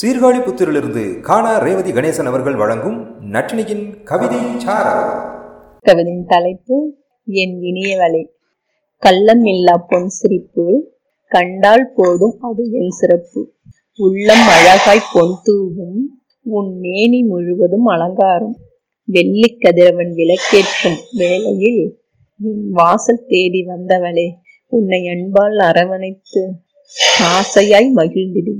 சீர்காழிபுத்தூரிலிருந்து காணா ரேவதி கணேசன் அவர்கள் வழங்கும் நட்டினியின் கவிதை கவிதையின் தலைப்பு என் இனியவளை கள்ளம் இல்லா பொன் சிரிப்பு. கண்டால் போதும் அது என் சிறப்பு. உள்ளம் அழகாய் பொன் தூவும். உன் மேனி முழுவதும் அலங்காரம். வெள்ளி கதிரவன் விளக்கேற்றும் வேளையில் என் வாசல் தேடி வந்தவளே உன்னை அன்பால் அரவணைத்து ஆசையாய் மகிழ்ந்திடு